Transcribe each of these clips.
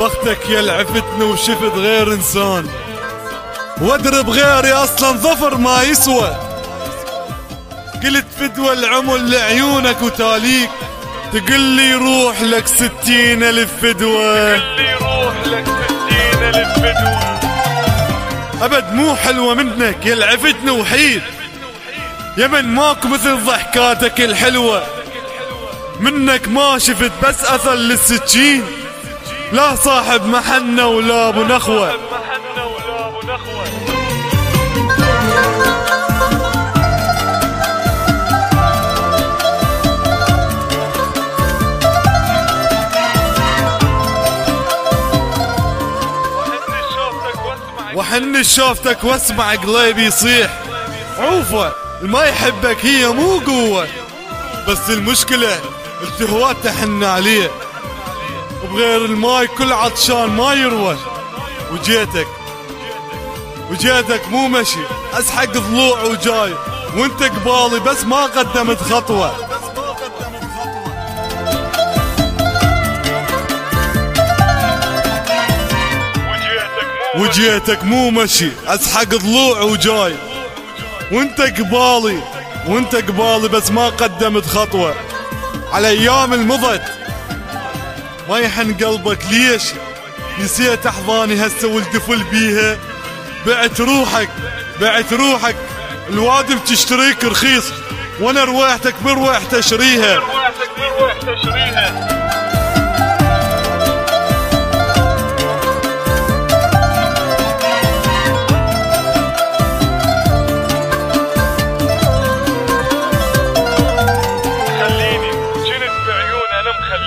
شفتك يا لعفتني وشفت غير إنسان. واضرب غيري أصلا ظفر ما يسوى قلت فدوى العمر لعيونك وتاليك. تقول لي روح لك ستين ألف لي روح لك ستين ألف فدوة أبد مو حلوة منك يا لعفتني وحيد. يمن ماكو مثل ضحكاتك الحلوة. منك ما شفت بس أثر للسكين لا صاحب محنة ولا أبو نخوة. وحن شوفتك واسمع. قلبي يصيح. عوفة ما يحبك هي مو قوة. بس المشكلة التهوات تحن عليه. وبغير الماي كل عطشان ما يروى وجيتك. وجيتك مو مشي. أسحق ضلوع وجاي. وانت قبالي بس ما قدمت خطوة. وجيتك مو مشي. أسحق ضلوع وجاي. وانت قبالي. وانت قبالي بس ما قدمت خطوة. على أيام المضت. ما يحن قلبك ليش نسيت أحضاني هسه والدفل بيها؟ بعت روحك بعت روحك. الوادم تشتريك رخيص وأنا اشريها روحتك بروح تشريها.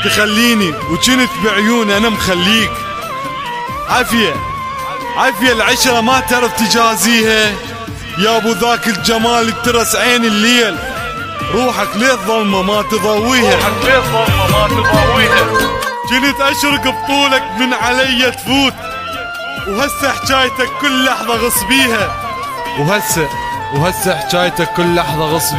تخليني وجنت بعيوني أنا مخليك؟ عافية. عافية العشرة ما تعرف تجازيها. يا أبو ذاك الجمال ترس عين الليل. روحك ليه الظلمة ما تضويها؟ روحك ليه ظلمة ما تضاويها جنت أشرق بطولك من علي تفوت. وهسه حكايتك كل لحظة غص بيها. وهسه وهسه حكايتك كل لحظة غص